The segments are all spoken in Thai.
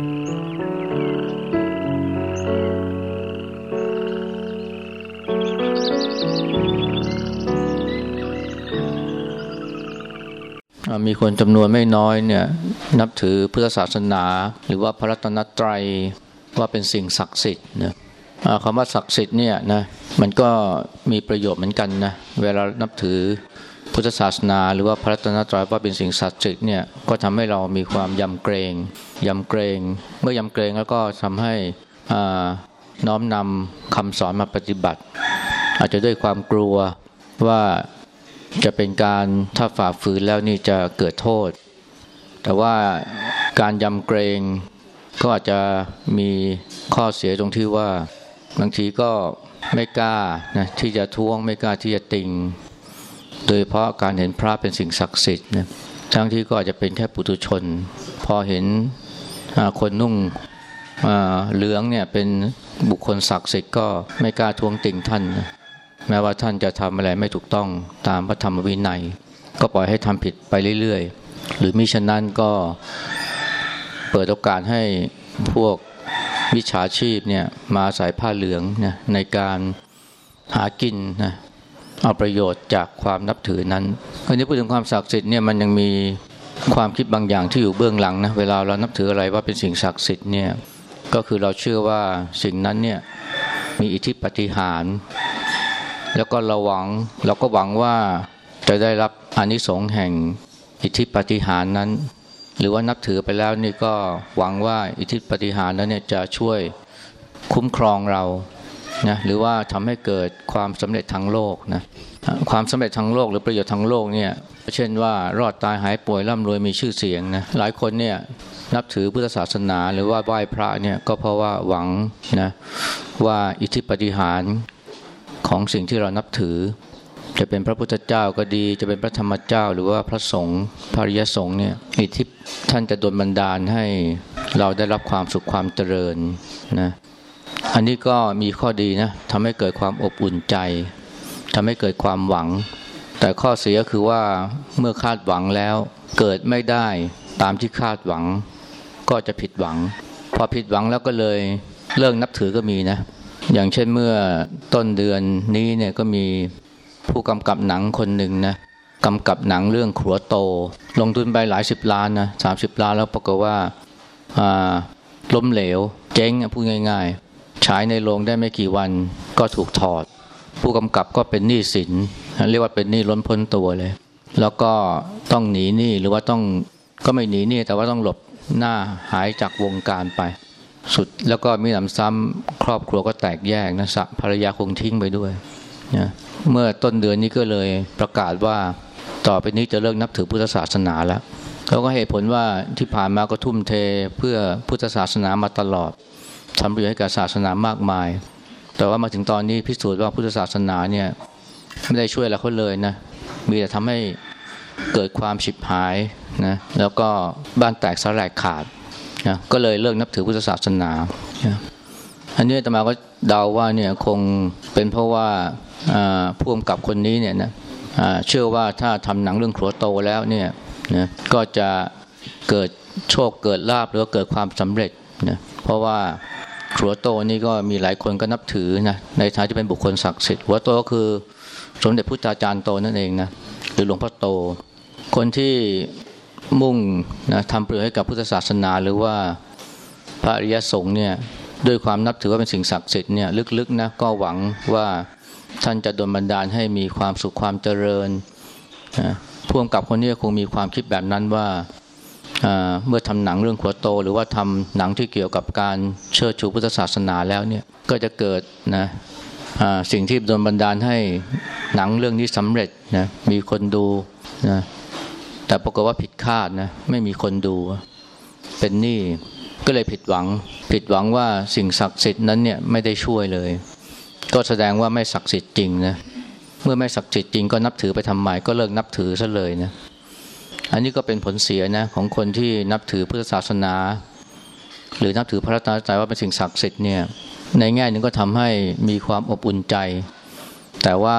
มีคนจำนวนไม่น้อยเนี่ยนับถือพุทธศาสนา หรือว่าพระรัตนตรัยว่าเป็นสิ่งศักดิ์สิทธิ์นะคำว่าศักดิ์สิทธิ์เนี่ยนะมันก็มีประโยชน์เหมือนกันนะเวลานับถือ พุทธศาสนา หรือว่าพระรัตนตรัยว่าเป็นสิ่งศักดิ์สิทธิ์เนี่ยก็ทำให้เรามีความยำเกรงยำเกรง เมื่อยำเกรงแล้วก็ทำให้น้อมนำคำสอนมาปฏิบัติ อาจจะด้วยความกลัวว่าจะเป็นการถ้าฝ่าฝืนแล้วนี่จะเกิดโทษ แต่ว่าการยำเกรงก็อาจจะมีข้อเสียตรงที่ว่าบางทีก็ไม่กล้านะที่จะท้วงไม่กล้าที่จะติง โดยเพราะการเห็นพระเป็นสิ่งศักดิ์สิทธิ์นะทั้งที่ก็อาจจะเป็นแค่ปุถุชน พอเห็นคนนุ่งเหลืองเนี่ยเป็นบุคคลศักดิ์สิทธิ์ก็ไม่กล้าทวงติ่งท่านนะแม้ว่าท่านจะทำอะไรไม่ถูกต้องตามพระธรรมวินัย ก็ปล่อยให้ทำผิดไปเรื่อยๆ หรือมิฉะนั้นก็เปิดโอกาสให้พวกวิชาชีพเนี่ยมาใส่ผ้าเหลืองนะในการหากินนะ เอาประโยชน์จากความนับถือนั้นวันนี้พูดถึงความศักดิ์สิทธิ์เนี่ยมันยังมีความคิดบางอย่างที่อยู่เบื้องหลังนะเวลาเรานับถืออะไรว่าเป็นสิ่งศักดิ์สิทธิ์เนี่ยก็คือเราเชื่อว่าสิ่งนั้นเนี่ยมีอิทธิปฏิหาร แล้วก็เราหวังเราก็หวังว่าจะได้รับอานิสงส์แห่งอิทธิปฏิหารนั้น หรือว่านับถือไปแล้วนี่ก็หวังว่าอิทธิปฏิหารนั้นเนี่ยจะช่วยคุ้มครองเรา นะหรือว่าทำให้เกิดความสำเร็จทางโลกนะความสำเร็จทางโลกหรือประโยชน์ทางโลกเนี่ยเช่นว่ารอดตายหายป่วยร่ำรวยมีชื่อเสียงนะหลายคนเนี่ยนับถือพุทธศาสนาหรือว่าไหว้พระเนี่ยก็เพราะว่าหวังนะว่าอิทธิปฏิหารของสิ่งที่เรานับถือ จะเป็นพระพุทธเจ้าก็ดี จะเป็นพระธรรมเจ้า หรือว่าพระสงฆ์พระริยสงฆ์เนี่ยอิทธิท่านจะดลบันดาลให้เราได้รับความสุขความเจริญนะ อันนี้ก็มีข้อดีนะทำให้เกิดความอบอุ่นใจทำให้เกิดความหวัง แต่ข้อเสียคือว่าเมื่อคาดหวังแล้ว เกิดไม่ได้ตามที่คาดหวัง ก็จะผิดหวัง พอผิดหวังแล้วก็เลยเลิกนับถือก็มีนะ อย่างเช่นเมื่อต้นเดือนนี้เนี่ยก็มีผู้กำกับหนังคนหนึ่งนะกำกับหนังเรื่องขัวโต ลงทุนไปหลายสิบล้านนะสามสิบล้านแล้วปรากฏว่าล้มเหลว เจ๊งพูดง่าย ๆ ฉายในโรงได้ไม่กี่วันก็ถูกถอด ผู้กำกับก็เป็นหนี้สิน เรียกว่าเป็นหนี้ล้นพ้นตัวเลย แล้วก็ต้องหนีหนี้หรือว่าต้องก็ไม่หนีหนี้แต่ว่าต้องหลบหน้าหายจากวงการไป สุดแล้วก็มีหนำซ้ำครอบครัวก็แตกแยกนะสะภรรยาคงทิ้งไปด้วยนะเมื่อต้นเดือนนี้ก็เลยประกาศว่าต่อไปนี้จะเลิกนับถือพุทธศาสนาแล้วเขาก็เหตุผลว่าที่ผ่านมาก็ทุ่มเทเพื่อพุทธศาสนามาตลอด ทำประโยชน์ให้กับศาสนามากมาย แต่ว่ามาถึงตอนนี้พิสูจน์ว่าพุทธศาสนาเนี่ยไม่ได้ช่วยอะไรเขาเลยนะ มีแต่ทำให้เกิดความฉิบหายนะ แล้วก็บ้านแตกสลายขาดนะก็เลยเลิกนับถือพุทธศาสนา อันนี้ตมาก็เดาว่าเนี่ยคงเป็นเพราะว่าผู้กำกับคนนี้เนี่ยนะเชื่อว่าถ้าทำหนังเรื่องขัวโตแล้วเนี่ยนะก็จะเกิดโชคเกิดลาบหรือเกิดความสำเร็จนะเพราะว่า ขัวโตนี่ก็มีหลายคนก็นับถือนะในฐานะที่เป็นบุคคลศักดิ์สิทธิ์ขัวโตก็คือสมเด็จพุทธาจารย์โตนั่นเองนะหรือหลวงพ่อโต คนที่มุ่งนะทำประโยชน์ให้กับพุทธศาสนาหรือว่าพระอริยสงฆ์เนี่ยด้วยความนับถือว่าเป็นสิ่งศักดิ์สิทธิ์เนี่ยลึกๆนะก็หวังว่าท่านจะดลบันดาลให้มีความสุขความเจริญนะพ่วงกับคนนี้คงมีความคิดแบบนั้นว่า เมื่อทำหนังเรื่องขัวโต หรือว่าทำหนังที่เกี่ยวกับการเชิดชูพุทธศาสนาแล้วเนี่ยก็จะเกิดนะสิ่งที่โดนบันดาลให้หนังเรื่องนี้สำเร็จนะมีคนดูนะแต่ปรากฏว่าผิดคาดนะไม่มีคนดู เป็นหนี้ก็เลยผิดหวัง ผิดหวังว่าสิ่งศักดิ์สิทธิ์นั้นเนี่ยไม่ได้ช่วยเลย ก็แสดงว่าไม่ศักดิ์สิทธิ์จริงนะเมื่อไม่ศักดิ์สิทธิ์จริงก็นับถือไปทำไมก็เลิกนับถือซะเลยนะ อันนี้ก็เป็นผลเสียนะของคนที่นับถือพุทธศาสนา หรือนับถือพระรัตนตรัยว่าเป็นสิ่งศักดิ์สิทธิ์เนี่ยในแง่หนึ่งก็ทำให้มีความอบอุ่นใจ แต่ว่า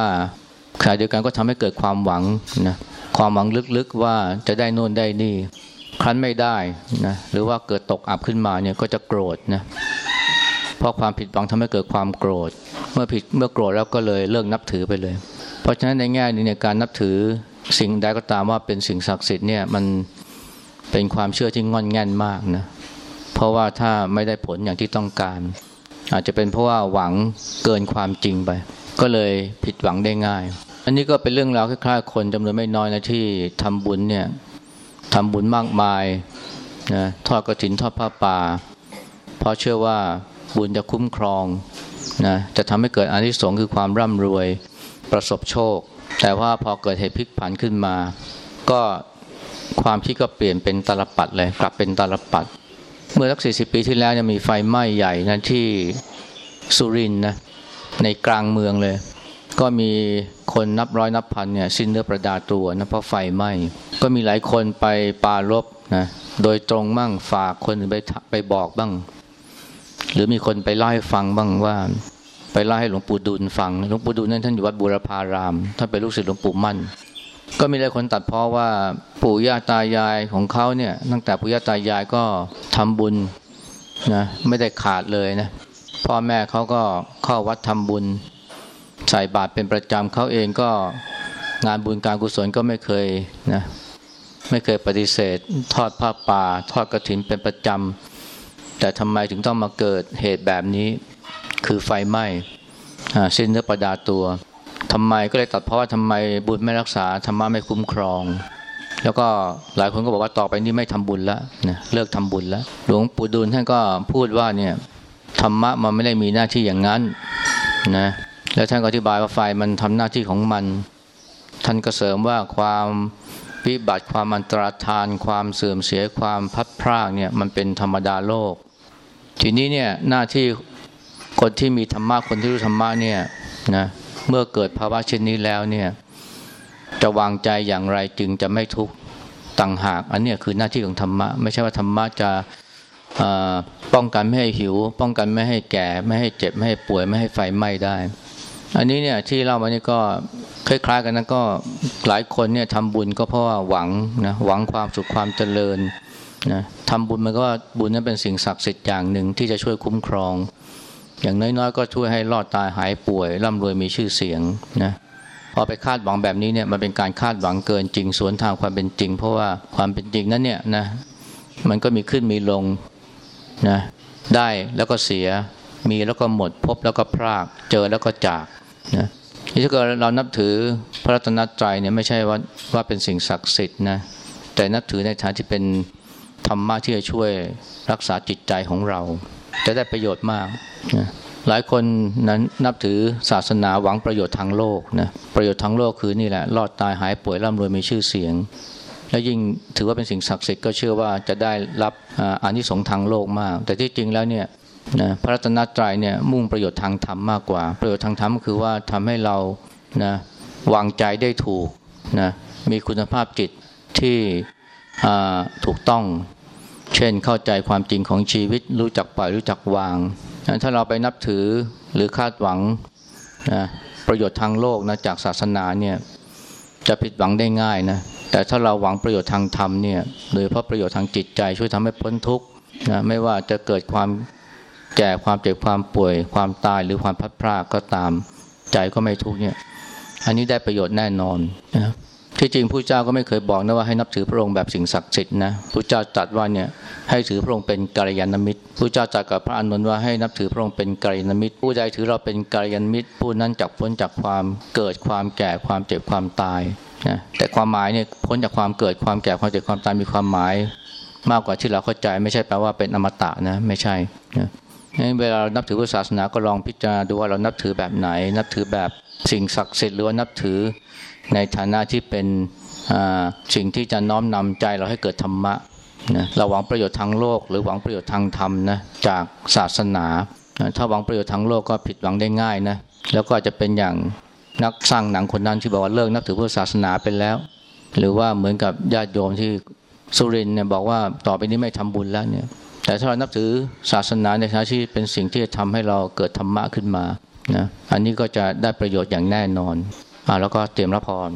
ขณะเดียวกันก็ทำให้เกิดความหวังนะความหวังลึกๆว่าจะได้น่นได้นี่ ครั้นไม่ได้นะหรือว่าเกิดตกอับขึ้นมาเนี่ยก็จะโกรธนะเพราะความผิดหวังทำให้เกิดความโกรธ เมื่อผิดเมื่อโกรธแล้วก็เลยเลิกนับถือไปเลย เพราะฉะนั้นในแง่นี้ในการนับถือ สิ่งใดก็ตามว่าเป็นสิ่งศักดิ์สิทธิ์เนี่ยมันเป็นความเชื่อที่งอนแง่นมากนะเพราะว่าถ้าไม่ได้ผลอย่างที่ต้องการ อาจจะเป็นเพราะว่าหวังเกินความจริงไป ก็เลยผิดหวังได้ง่าย อันนี้ก็เป็นเรื่องราวคล้ายๆคนจำนวนไม่น้อยนะที่ทำบุญเนี่ยทำบุญมากมายนะทอดกระถินทอดผ้าป่า เพราะเชื่อว่าบุญจะคุ้มครองนะจะทำให้เกิดอานิสงส์คือความร่ำรวยประสบโชค แต่ว่าพอเกิดเหตุพลิกผันขึ้นมา ก็ความคิดก็เปลี่ยนเป็นตลปัดเลยกลับเป็นตลปัด เมื่อสักสี่สิบปีที่แล้วจะมีไฟไหม้ใหญ่นะที่สุรินนะในกลางเมืองเลย ก็มีคนนับร้อยนับพันเนี่ยสิ้นเนื้อประดาตัวนะเพราะไฟไหม้ก็มีหลายคนไปปาลบนะโดยตรงมั่งฝากคนไปไปบอกบ้าง หรือมีคนไปเล่าให้ฟังบ้างว่า เล่าให้หลวงปู่ดูลฟังหลวงปู่ดูลนั้นท่านอยู่วัดบูรพารามท่านเป็นลูกศิษย์หลวงปู่มั่น ก็มีหลายคนตัดพราะว่าปู่ย่าตายายของเขาเนี่ยตั้งแต่ปู่ย่าตายายก็ทำบุญนะไม่ได้ขาดเลยนะพ่อแม่เขาก็เข้าวัดทำบุญใส่บาตรเป็นประจำเขาเองก็งานบุญการกุศลก็ไม่เคยนะไม่เคยปฏิเสธ ทอดผ้าป่า ทอดกระถินเป็นประจำแต่ทำไมถึงต้องมาเกิดเหตุแบบนี้ คือไฟไหม้สิ้นเนื้อประดาตัวทำไมก็เลยตัดเพราะว่าทำไมบุญไม่รักษาธรรมะไม่คุ้มครอง แล้วก็หลายคนก็บอกว่าต่อไปนี้ไม่ทำบุญแล้วนะเลิกทำบุญแล้ว หลวงปู่ดูลท่านก็พูดว่าเนี่ยธรรมะมันไม่ได้มีหน้าที่อย่างนั้นนะแล้วท่านก็อธิบายว่าไฟมันทำหน้าที่ของมัน ท่านก็เสริมว่าความวิบัติความอันตรธาน ความเสื่อมเสียความพัดพรากเนี่ยมันเป็นธรรมดาโลก ทีนี้เนี่ยหน้าที่ คนที่มีธรรมะคนที่รู้ธรรมะเนี่ยนะเมื่อเกิดภาวะเช่นนี้แล้วเนี่ยจะวางใจอย่างไรจึงจะไม่ทุกข์ต่างหาก อันนี้คือหน้าที่ของธรรมะ ไม่ใช่ว่าธรรมะจะป้องกันไม่ให้หิว ป้องกันไม่ให้แก่ ไม่ให้เจ็บไม่ให้ป่วยไม่ให้ไฟไหม้ได้ อันนี้เนี่ยที่เล่ามานี่ก็คล้ายๆกันนะก็หลายคนเนี่ยทำบุญก็เพราะว่าหวังนะหวังความสุขความเจริญนะทำบุญมันก็บุญนั้นเป็นสิ่งศักดิ์สิทธิ์อย่างหนึ่งที่จะช่วยคุ้มครอง อย่างน้อยๆ ก็ช่วยให้รอดตายหายป่วยร่ำรวยมีชื่อเสียงนะพอไปคาดหวังแบบนี้เนี่ยมันเป็นการคาดหวังเกินจริงสวนทางความเป็นจริง เพราะว่าความเป็นจริงนั้นเนี่ยนะมันก็มีขึ้นมีลงนะได้แล้วก็เสียมีแล้วก็หมด พบแล้วก็พรากเจอแล้วก็จากนะที่ถ้าเกิดเรานับถือพระรัตนตรัยเนี่ยไม่ใช่ว่าว่าเป็นสิ่งศักดิ์สิทธิ์นะแต่นับถือในฐานที่เป็นธรรมะที่จะช่วยรักษาจิตใจของเรา จะได้ประโยชน์มากนะหลายคนนั้นนับถือศาสนาหวังประโยชน์ทางโลกนะประโยชน์ทางโลกคือนี่แหละ รอดตายหายป่วยร่ำรวยมีชื่อเสียง และยิ่งถือว่าเป็นสิ่งศักดิ์สิทธิ์ก็เชื่อว่าจะได้รับอานิสงส์ทางโลกมาก แต่ที่จริงแล้วเนี่ยนะพระรัตนตรัยเนี่ยมุ่งประโยชน์ทางธรรมมากกว่า ประโยชน์ทางธรรมคือว่าทำให้เรานะวางใจได้ถูกนะมีคุณภาพจิตที่ถูกต้อง เช่นเข้าใจความจริงของชีวิต รู้จักปล่อยรู้จักวาง ถ้าเราไปนับถือหรือคาดหวังนะประโยชน์ทางโลกนะจากศาสนาเนี่ยจะผิดหวังได้ง่ายนะแต่ถ้าเราหวังประโยชน์ทางธรรมเนี่ยโดยเพราะประโยชน์ทางจิตใจช่วยทำให้พ้นทุกข์นะไม่ว่าจะเกิดความแก่ความเจ็บความป่วย ความตายหรือความพัดพรากก็ตามใจก็ไม่ทุกข์เนี่ยอันนี้ได้ประโยชน์แน่นอนนะ ที่จริงผู้เจ้าก็ไม่เคยบอกนะว่าให้นับถือพระองค์แบบสิ่งศักดิ์สิทธิ์นะผู้เจ้าตรัสว่าเนี่ยให้ถือพระองค์เป็นกัลยาณมิตรผู้เจ้าตรัสกับพระอานนท์ว่าให้นับถือพระองค์เป็นกัลยาณมิตร ผู้ใดถือเราเป็นกัลยาณมิตร ผู้นั้นจักพ้นจากความเกิดความแก่ความเจ็บความตายนะแต่ความหมายเนี่ยพ้นจากความเกิดความแก่ความเจ็บความตายมีความหมาย มากกว่าที่เราเข้าใจไม่ใช่แปลว่าเป็นอมตะนะไม่ใช่นะเวลาเรานับถือพุทธศาสนาก็ลองพิจารณาดูว่าเรานับถือแบบไหน นับถือแบบสิ่งศักดิ์สิทธิ์หรือว่านับถือ ในฐานะที่เป็นสิ่งที่จะน้อมนำใจเราให้เกิดธรรมะนะเราหวังประโยชน์ทางโลก หรือหวังประโยชน์ทางธรรมนะจากศาสนาถ้าหวังประโยชน์ทางโลกก็ผิดหวังได้ง่ายนะแล้วก็จะเป็นอย่างนักสร้างหนังคนนั้นที่บอกว่าเลิกนับถือพุทธศาสนาไปแล้ว หรือว่าเหมือนกับญาติโยมที่สุรินเนี่ยบอกว่าต่อไปนี้ไม่ทำบุญแล้วเนี่ย แต่ถ้าเรานับถือศาสนาในฐานะที่เป็นสิ่งที่จะทำให้เราเกิดธรรมะขึ้นมานะอันนี้ก็จะได้ประโยชน์อย่างแน่นอน แล้วก็เตรียมรับพร